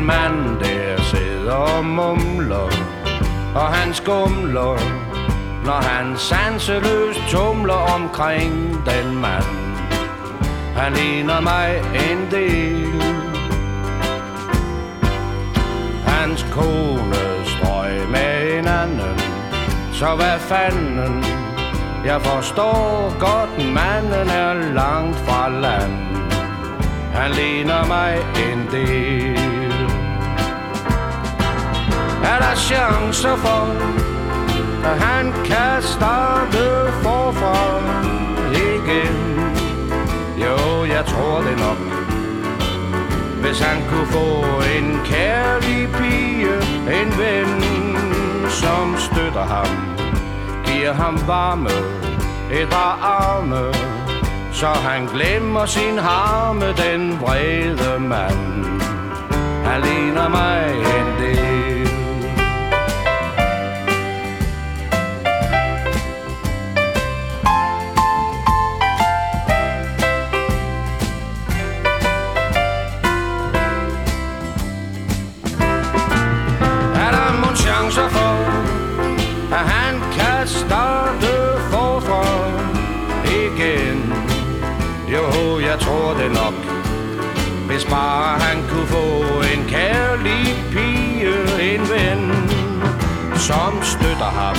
en mand, der sidder og mumler, og han skumler, når han sanseløst tumler omkring den mand. Han ligner mig en del. Hans kone strøg med en anden, så hvad fanden? Jeg forstår godt, manden er langt fra land. Han ligner mig en del. Der chancer for, at han kan starte forfra igen? Jo, jeg tror det nok. Hvis han kunne få en kærlig pige, en ven, som støtter ham, giver ham varme, et par arme, så han glemmer sin harme, den vrede mand. Han ligner mig mon for, at han kan starte forfra igen? Jo, jeg tror det nok. Hvis bare han kunne få en kærlig pige, en ven, som støtter ham,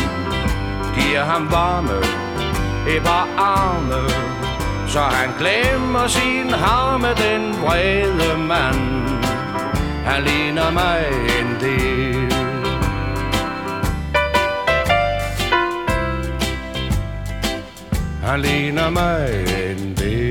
giver ham varme, i par arme, så han glemmer sin harme, den vrede mand. Han ligner mig alene mig en del.